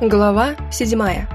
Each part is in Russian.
Глава седьмая.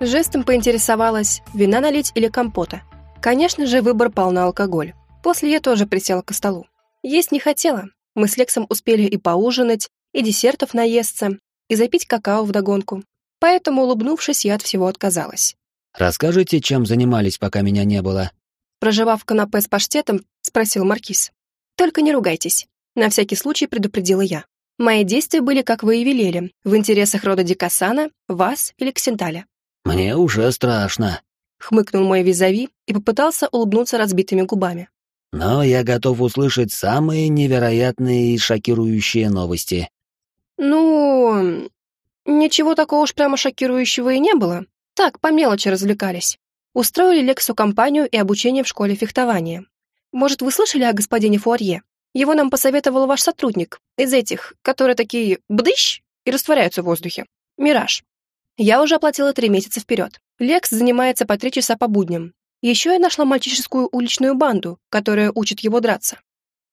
Жестом поинтересовалась, вина налить или компота. Конечно же, выбор пал на алкоголь. После я тоже присела к столу. Есть не хотела. Мы с Лексом успели и поужинать, и десертов наесться, и запить какао вдогонку. Поэтому, улыбнувшись, я от всего отказалась. «Расскажите, чем занимались, пока меня не было?» Проживав канапе с паштетом, спросил Маркиз. «Только не ругайтесь», — на всякий случай предупредила я. Мои действия были, как вы и велели, в интересах рода Дикасана, вас или Ксенталя. «Мне уже страшно», — хмыкнул мой визави и попытался улыбнуться разбитыми губами. «Но я готов услышать самые невероятные и шокирующие новости». «Ну, ничего такого уж прямо шокирующего и не было. Так, по мелочи развлекались. Устроили Лексу компанию и обучение в школе фехтования. Может, вы слышали о господине Фуарье? Его нам посоветовал ваш сотрудник, из этих, которые такие бдыщ и растворяются в воздухе. Мираж. Я уже оплатила три месяца вперед. Лекс занимается по три часа по будням. Еще я нашла мальчишескую уличную банду, которая учит его драться.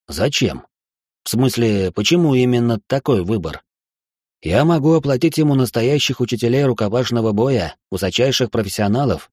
Зачем? В смысле, почему именно такой выбор? Я могу оплатить ему настоящих учителей рукопашного боя, высочайших профессионалов.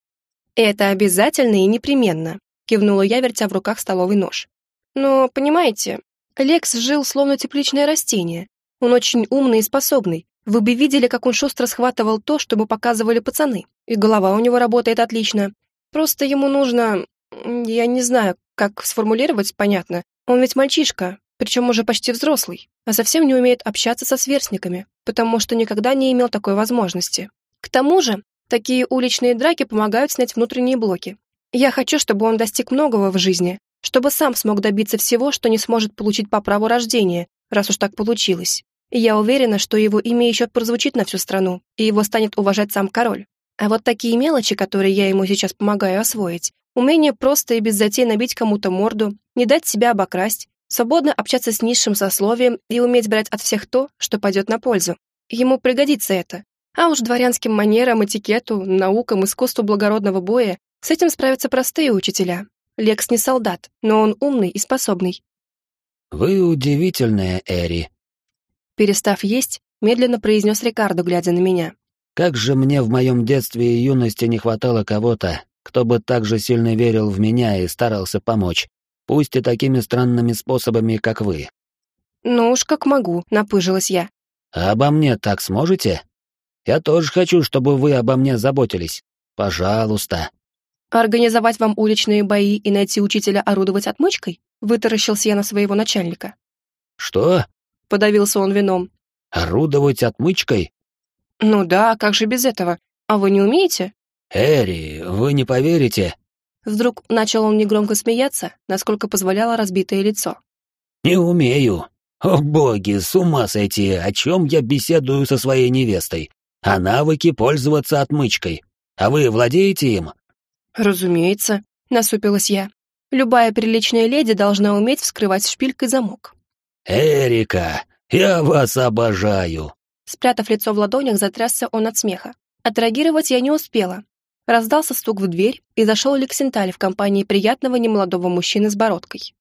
Это обязательно и непременно, кивнула я, вертя в руках столовый нож. Но, понимаете, Лекс жил словно тепличное растение. Он очень умный и способный. Вы бы видели, как он шустро схватывал то, что мы показывали пацаны. И голова у него работает отлично. Просто ему нужно... Я не знаю, как сформулировать, понятно. Он ведь мальчишка, причем уже почти взрослый, а совсем не умеет общаться со сверстниками, потому что никогда не имел такой возможности. К тому же, такие уличные драки помогают снять внутренние блоки. Я хочу, чтобы он достиг многого в жизни, чтобы сам смог добиться всего, что не сможет получить по праву рождения, раз уж так получилось. И я уверена, что его имя еще прозвучит на всю страну, и его станет уважать сам король. А вот такие мелочи, которые я ему сейчас помогаю освоить, умение просто и без затей набить кому-то морду, не дать себя обокрасть, свободно общаться с низшим сословием и уметь брать от всех то, что пойдет на пользу. Ему пригодится это. А уж дворянским манерам, этикету, наукам, искусству благородного боя с этим справятся простые учителя, Лекс не солдат, но он умный и способный. «Вы удивительная, Эри», — перестав есть, медленно произнес Рикардо, глядя на меня. «Как же мне в моем детстве и юности не хватало кого-то, кто бы так же сильно верил в меня и старался помочь, пусть и такими странными способами, как вы». «Ну уж как могу», — напыжилась я. «А обо мне так сможете? Я тоже хочу, чтобы вы обо мне заботились. Пожалуйста». «Организовать вам уличные бои и найти учителя орудовать отмычкой?» — вытаращился я на своего начальника. «Что?» — подавился он вином. «Орудовать отмычкой?» «Ну да, как же без этого? А вы не умеете?» «Эри, вы не поверите». Вдруг начал он негромко смеяться, насколько позволяло разбитое лицо. «Не умею. О боги, с ума сойти, о чем я беседую со своей невестой? О навыке пользоваться отмычкой. А вы владеете им?» «Разумеется», — насупилась я. «Любая приличная леди должна уметь вскрывать шпилькой замок». «Эрика, я вас обожаю!» Спрятав лицо в ладонях, затрясся он от смеха. Отреагировать я не успела. Раздался стук в дверь, и зашел Лексенталь в компании приятного немолодого мужчины с бородкой.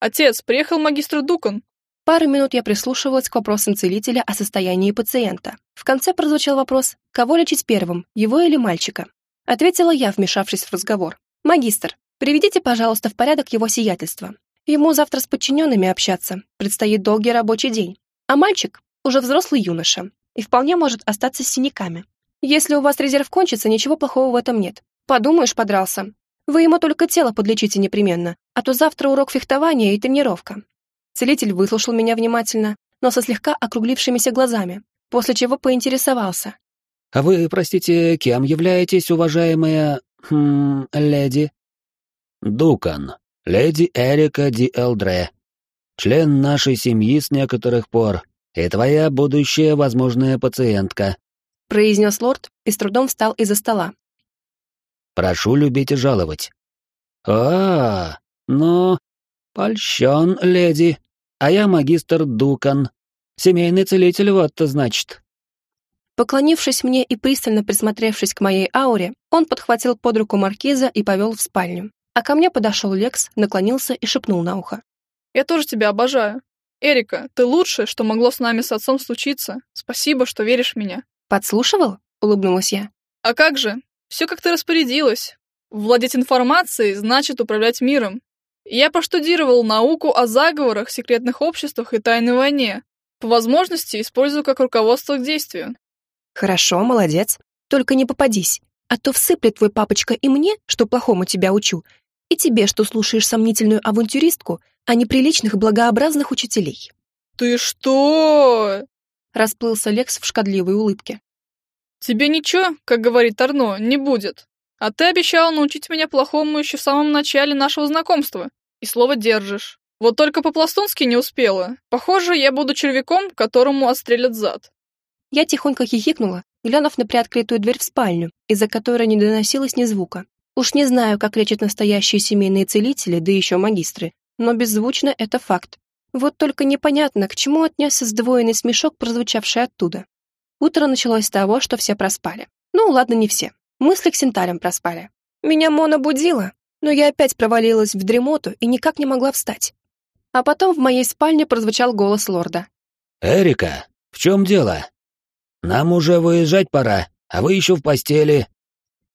«Отец, приехал магистр Дукан!» Пару минут я прислушивалась к вопросам целителя о состоянии пациента. В конце прозвучал вопрос, кого лечить первым, его или мальчика. Ответила я, вмешавшись в разговор. «Магистр, приведите, пожалуйста, в порядок его сиятельство. Ему завтра с подчиненными общаться, предстоит долгий рабочий день. А мальчик уже взрослый юноша и вполне может остаться с синяками. Если у вас резерв кончится, ничего плохого в этом нет. Подумаешь, подрался. Вы ему только тело подлечите непременно, а то завтра урок фехтования и тренировка». Целитель выслушал меня внимательно, но со слегка округлившимися глазами, после чего поинтересовался. «А вы, простите, кем являетесь, уважаемая... Хм, леди?» «Дукан, леди Эрика Ди Элдре, член нашей семьи с некоторых пор, и твоя будущая возможная пациентка», произнес лорд и с трудом встал из-за стола. «Прошу любить и жаловать». «А, ну, польщен, леди, а я магистр Дукан, семейный целитель вот-то значит». Поклонившись мне и пристально присмотревшись к моей ауре, он подхватил под руку маркиза и повел в спальню. А ко мне подошел Лекс, наклонился и шепнул на ухо. «Я тоже тебя обожаю». Эрика, ты лучшее, что могло с нами с отцом случиться. Спасибо, что веришь в меня. Подслушивал? Улыбнулась я. А как же? Все как ты распорядилась. Владеть информацией значит управлять миром. Я проштудировал науку о заговорах, секретных обществах и тайной войне. По возможности использую как руководство к действию. Хорошо, молодец. Только не попадись, а то всыплет твой папочка и мне, что плохому тебя учу, и тебе, что слушаешь сомнительную авантюристку, а не приличных благообразных учителей. Ты что? Расплылся Лекс в шкодливой улыбке. Тебе ничего, как говорит Арно, не будет. А ты обещал научить меня плохому еще в самом начале нашего знакомства. И слово держишь. Вот только по-пластунски не успела. Похоже, я буду червяком, которому отстрелят зад. Я тихонько хихикнула, глянув на приоткрытую дверь в спальню, из-за которой не доносилось ни звука. Уж не знаю, как лечат настоящие семейные целители, да еще магистры, но беззвучно это факт. Вот только непонятно, к чему отнесся сдвоенный смешок, прозвучавший оттуда. Утро началось с того, что все проспали. Ну, ладно, не все. Мы с Лексенталем проспали. Меня Мона будила, но я опять провалилась в дремоту и никак не могла встать. А потом в моей спальне прозвучал голос лорда. «Эрика, в чем дело? Нам уже выезжать пора, а вы еще в постели».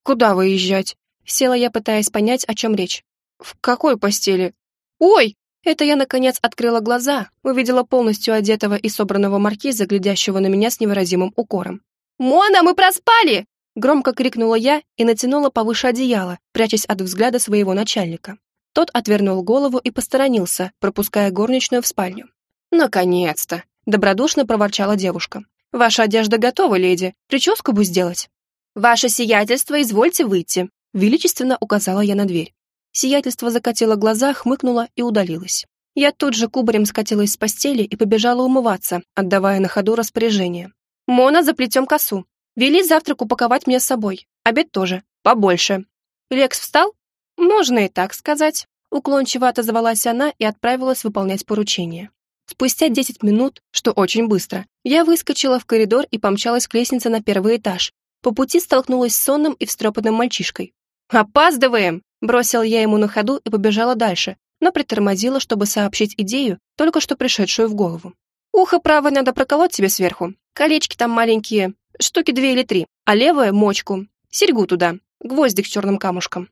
«Куда выезжать?» Села я, пытаясь понять, о чем речь. «В какой постели?» «Ой!» Это я, наконец, открыла глаза, увидела полностью одетого и собранного маркиза, глядящего на меня с невыразимым укором. «Мона, мы проспали!» Громко крикнула я и натянула повыше одеяло, прячась от взгляда своего начальника. Тот отвернул голову и посторонился, пропуская горничную в спальню. «Наконец-то!» — добродушно проворчала девушка. «Ваша одежда готова, леди. Прическу бы сделать». «Ваше сиятельство, извольте выйти», — величественно указала я на дверь. Сиятельство закатило глаза, хмыкнуло и удалилось. Я тут же кубарем скатилась с постели и побежала умываться, отдавая на ходу распоряжение. «Мона, заплетем косу. Вели завтрак упаковать мне с собой. Обед тоже. Побольше. Лекс встал? Можно и так сказать. Уклончиво отозвалась она и отправилась выполнять поручение. Спустя 10 минут, что очень быстро, я выскочила в коридор и помчалась к лестнице на первый этаж. По пути столкнулась с сонным и встрепанным мальчишкой. «Опаздываем!» Бросил я ему на ходу и побежала дальше, но притормозила, чтобы сообщить идею, только что пришедшую в голову. «Ухо правое надо проколоть тебе сверху. Колечки там маленькие, штуки две или три, а левое — мочку. Серьгу туда, гвоздик с черным камушком».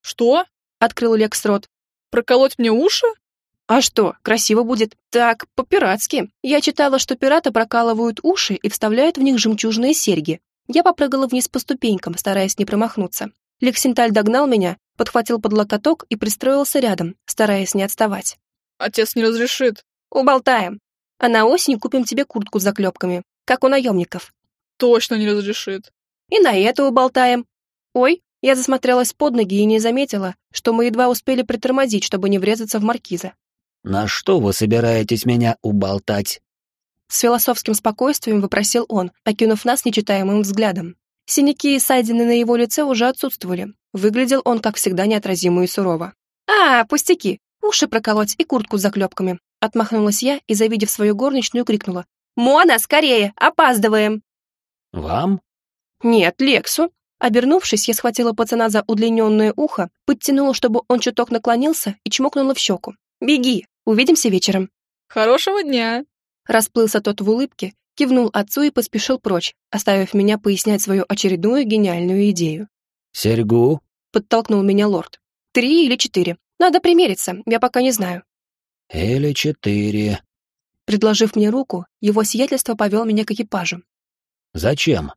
«Что?» — открыл Лекс рот. «Проколоть мне уши?» «А что, красиво будет. Так, по-пиратски. Я читала, что пираты прокалывают уши и вставляют в них жемчужные серьги. Я попрыгала вниз по ступенькам, стараясь не промахнуться. Лексенталь догнал меня, подхватил под локоток и пристроился рядом, стараясь не отставать. «Отец не разрешит». «Уболтаем. А на осень купим тебе куртку с заклепками, как у наемников точно не разрешит. И на это уболтаем. Ой, я засмотрелась под ноги и не заметила, что мы едва успели притормозить, чтобы не врезаться в маркиза. «На что вы собираетесь меня уболтать?» С философским спокойствием вопросил он, окинув нас нечитаемым взглядом. Синяки и ссадины на его лице уже отсутствовали. Выглядел он, как всегда, неотразимо и сурово. «А, пустяки! Уши проколоть и куртку с заклепками!» Отмахнулась я и, завидев свою горничную, крикнула. «Мона, скорее! Опаздываем!» «Вам?» «Нет, Лексу». Обернувшись, я схватила пацана за удлиненное ухо, подтянула, чтобы он чуток наклонился и чмокнула в щеку. «Беги, увидимся вечером». «Хорошего дня!» Расплылся тот в улыбке, кивнул отцу и поспешил прочь, оставив меня пояснять свою очередную гениальную идею. «Серьгу?» — подтолкнул меня лорд. «Три или четыре. Надо примериться, я пока не знаю». «Или четыре». Предложив мне руку, его сиятельство повел меня к экипажу, Зачем?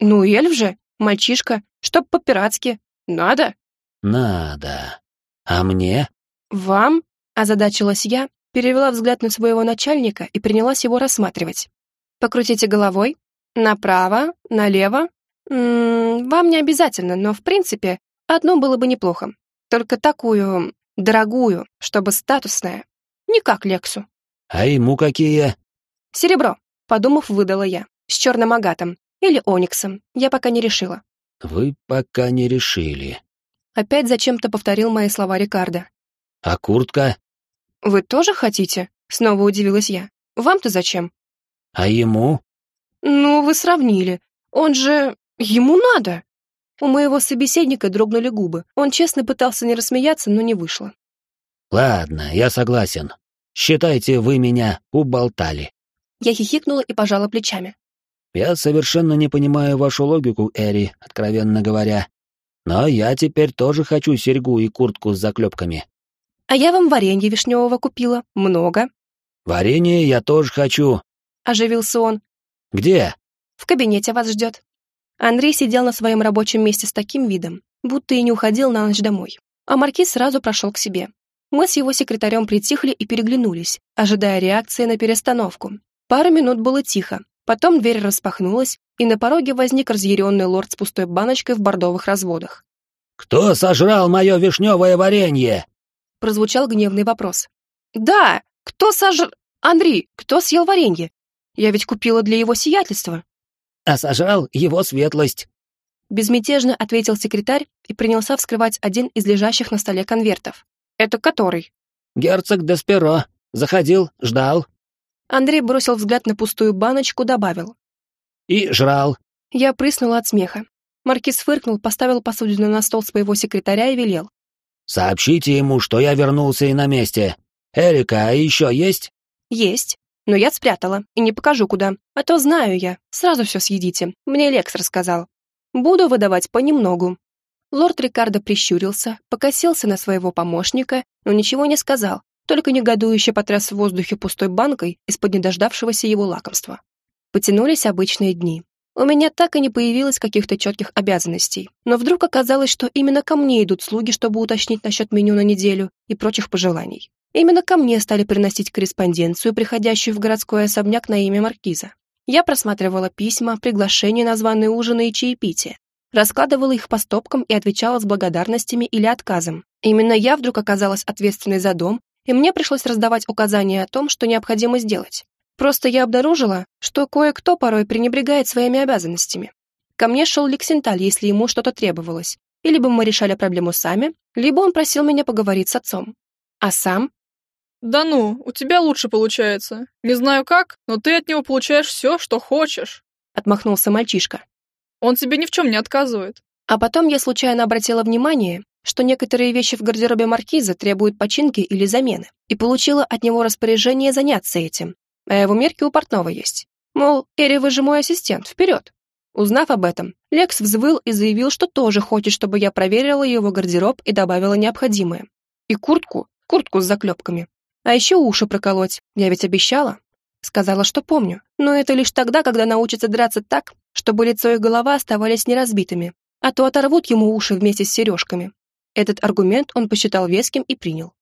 Ну, эльф же, мальчишка, чтоб по-пиратски. Надо? Надо. А мне? Вам? Озадачилась я, перевела взгляд на своего начальника и принялась его рассматривать. Покрутите головой. Направо, налево. М -м, вам не обязательно, но в принципе, одно было бы неплохо. Только такую, дорогую, чтобы статусная. Не как Лексу. А ему какие? Серебро, подумав, выдала я с черным агатом или ониксом, я пока не решила. Вы пока не решили. Опять зачем-то повторил мои слова Рикардо. А куртка? Вы тоже хотите? Снова удивилась я. Вам-то зачем? А ему? Ну, вы сравнили. Он же... Ему надо. У моего собеседника дрогнули губы. Он честно пытался не рассмеяться, но не вышло. Ладно, я согласен. Считайте, вы меня уболтали. Я хихикнула и пожала плечами. Я совершенно не понимаю вашу логику, Эри, откровенно говоря. Но я теперь тоже хочу серьгу и куртку с заклепками. А я вам варенье вишневого купила. Много. Варенье я тоже хочу. Оживился он. Где? В кабинете вас ждет. Андрей сидел на своем рабочем месте с таким видом, будто и не уходил на ночь домой. А маркиз сразу прошел к себе. Мы с его секретарем притихли и переглянулись, ожидая реакции на перестановку. Пару минут было тихо, потом дверь распахнулась, и на пороге возник разъяренный лорд с пустой баночкой в бордовых разводах. «Кто сожрал мое вишневое варенье?» Прозвучал гневный вопрос. «Да, кто сожр... Андрей, кто съел варенье? Я ведь купила для его сиятельства». «А сожрал его светлость», Безмятежно ответил секретарь и принялся вскрывать один из лежащих на столе конвертов. «Это который?» «Герцог Десперо. Заходил, ждал». Андрей бросил взгляд на пустую баночку, добавил. «И жрал». Я прыснула от смеха. Маркиз фыркнул, поставил посудину на стол своего секретаря и велел. «Сообщите ему, что я вернулся и на месте. Эрика, а еще есть?» «Есть. Но я спрятала и не покажу куда. А то знаю я. Сразу все съедите. Мне Лекс рассказал. Буду выдавать понемногу». Лорд Рикардо прищурился, покосился на своего помощника, но ничего не сказал, только негодующе потряс в воздухе пустой банкой из-под недождавшегося его лакомства. Потянулись обычные дни. У меня так и не появилось каких-то четких обязанностей, но вдруг оказалось, что именно ко мне идут слуги, чтобы уточнить насчет меню на неделю и прочих пожеланий. Именно ко мне стали приносить корреспонденцию, приходящую в городской особняк на имя Маркиза. Я просматривала письма, приглашения на званые ужины и чаепития, раскладывала их по стопкам и отвечала с благодарностями или отказом. Именно я вдруг оказалась ответственной за дом, и мне пришлось раздавать указания о том, что необходимо сделать. Просто я обнаружила, что кое-кто порой пренебрегает своими обязанностями. Ко мне шел Лексенталь, если ему что-то требовалось, и либо мы решали проблему сами, либо он просил меня поговорить с отцом. А сам «Да ну, у тебя лучше получается. Не знаю как, но ты от него получаешь все, что хочешь», — отмахнулся мальчишка. «Он тебе ни в чем не отказывает». А потом я случайно обратила внимание, что некоторые вещи в гардеробе маркиза требуют починки или замены, и получила от него распоряжение заняться этим. А его мерки у портного есть. Мол, Эри, вы же мой ассистент, вперед. Узнав об этом, Лекс взвыл и заявил, что тоже хочет, чтобы я проверила его гардероб и добавила необходимое. И куртку, куртку с заклепками. А еще уши проколоть, я ведь обещала. Сказала, что помню, но это лишь тогда, когда научится драться так, чтобы лицо и голова оставались неразбитыми, а то оторвут ему уши вместе с сережками. Этот аргумент он посчитал веским и принял.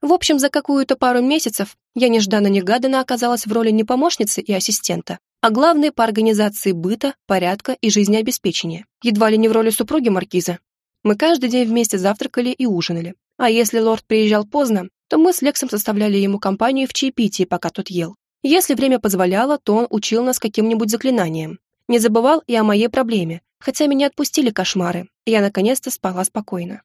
В общем, за какую-то пару месяцев я нежданно-негаданно оказалась в роли не помощницы и ассистента, а главной по организации быта, порядка и жизнеобеспечения, едва ли не в роли супруги маркиза. Мы каждый день вместе завтракали и ужинали, а если лорд приезжал поздно, то мы с Лексом составляли ему компанию в чаепитии, пока тот ел. Если время позволяло, то он учил нас каким-нибудь заклинанием. Не забывал и о моей проблеме, хотя меня отпустили кошмары, и я наконец-то спала спокойно.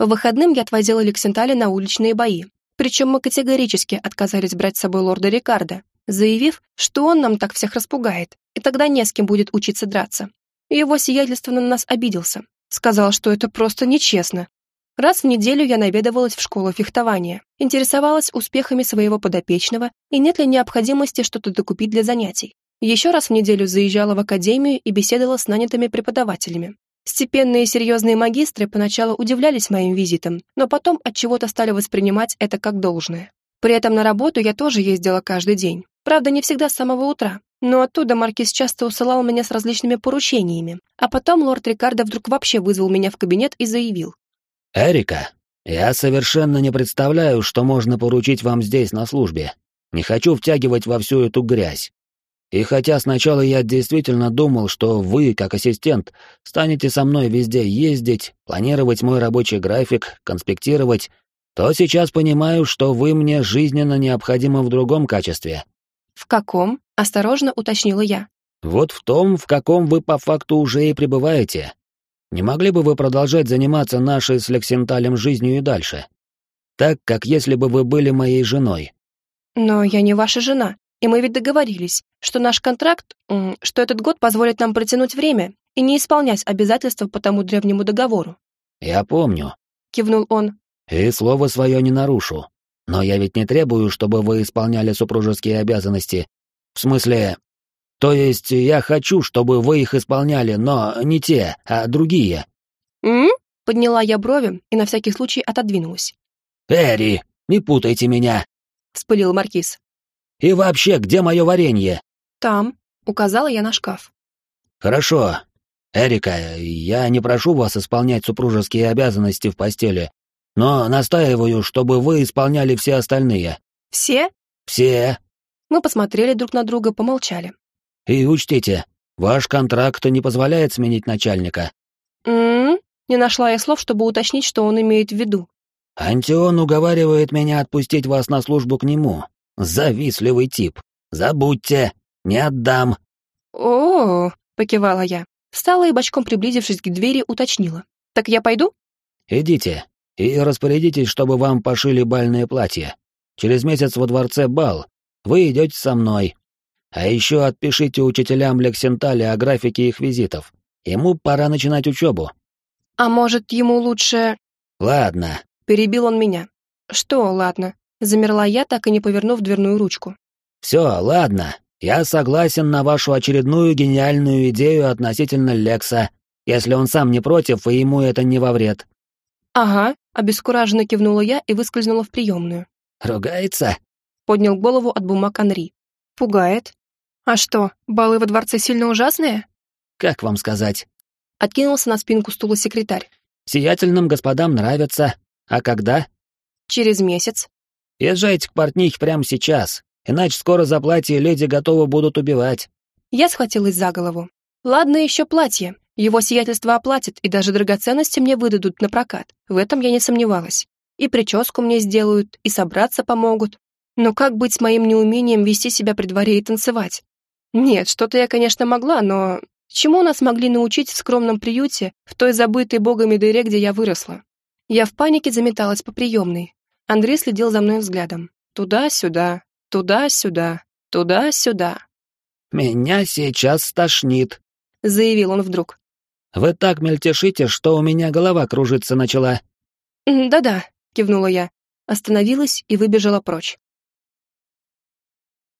По выходным я отвозила Лексентали на уличные бои, причем мы категорически отказались брать с собой лорда Рикардо, заявив, что он нам так всех распугает, и тогда не с кем будет учиться драться. Его сиятельство на нас обиделся. Сказал, что это просто нечестно, Раз в неделю я наведывалась в школу фехтования, интересовалась успехами своего подопечного и нет ли необходимости что-то докупить для занятий. Еще раз в неделю заезжала в академию и беседовала с нанятыми преподавателями. Степенные серьезные магистры поначалу удивлялись моим визитам, но потом от чего то стали воспринимать это как должное. При этом на работу я тоже ездила каждый день. Правда, не всегда с самого утра. Но оттуда маркиз часто усылал меня с различными поручениями. А потом лорд Рикардо вдруг вообще вызвал меня в кабинет и заявил. «Эрика, я совершенно не представляю, что можно поручить вам здесь на службе. Не хочу втягивать во всю эту грязь. И хотя сначала я действительно думал, что вы, как ассистент, станете со мной везде ездить, планировать мой рабочий график, конспектировать, то сейчас понимаю, что вы мне жизненно необходимы в другом качестве». «В каком?» — осторожно уточнила я. «Вот в том, в каком вы по факту уже и пребываете. Не могли бы вы продолжать заниматься нашей с Лексенталем жизнью и дальше? Так, как если бы вы были моей женой. Но я не ваша жена, и мы ведь договорились, что наш контракт, что этот год позволит нам протянуть время и не исполнять обязательства по тому древнему договору. Я помню. Кивнул он. И слово свое не нарушу. Но я ведь не требую, чтобы вы исполняли супружеские обязанности. В смысле... То есть я хочу, чтобы вы их исполняли, но не те, а другие. «М?» — подняла я брови и на всякий случай отодвинулась. «Эри, не путайте меня!» — вспылил Маркиз. «И вообще, где мое варенье?» «Там», — указала я на шкаф. «Хорошо. Эрика, я не прошу вас исполнять супружеские обязанности в постели, но настаиваю, чтобы вы исполняли все остальные». «Все?» «Все». Мы посмотрели друг на друга, помолчали. «И учтите, ваш контракт не позволяет сменить начальника». «М-м-м», не нашла я слов, чтобы уточнить, что он имеет в виду. «Антион уговаривает меня отпустить вас на службу к нему. Завистливый тип. Забудьте, не отдам». «О-о-о», покивала я. Встала и, бочком приблизившись к двери, уточнила. «Так я пойду?» «Идите и распорядитесь, чтобы вам пошили бальное платье. Через месяц во дворце бал. Вы идете со мной. А еще отпишите учителям Лексенталя о графике их визитов. Ему пора начинать учебу». «А может, ему лучше...» «Ладно». Перебил он меня. «Что ладно?» Замерла я, так и не повернув дверную ручку. «Все, ладно. Я согласен на вашу очередную гениальную идею относительно Лекса, если он сам не против, и ему это не во вред». «Ага», — обескураженно кивнула я и выскользнула в приемную. «Ругается?» — поднял голову от бумаг Анри. «Пугает. А что, балы во дворце сильно ужасные?» «Как вам сказать?» Откинулся на спинку стула секретарь. «Сиятельным господам нравится. А когда?» «Через месяц». «Езжайте к портнихе прямо сейчас, иначе скоро за платье леди готовы будут убивать». Я схватилась за голову. «Ладно еще платье. Его сиятельство оплатит, и даже драгоценности мне выдадут на прокат. В этом я не сомневалась. И прическу мне сделают, и собраться помогут. Но как быть с моим неумением вести себя при дворе и танцевать? Нет, что-то я, конечно, могла, но... Чему нас могли научить в скромном приюте, в той забытой богами дыре, где я выросла? Я в панике заметалась по приемной. Андрей следил за мной взглядом. Туда-сюда, туда-сюда, туда-сюда. «Меня сейчас стошнит», — заявил он вдруг. Вы так мельтешите, что у меня голова кружиться начала». «Да-да», — кивнула я, остановилась и выбежала прочь.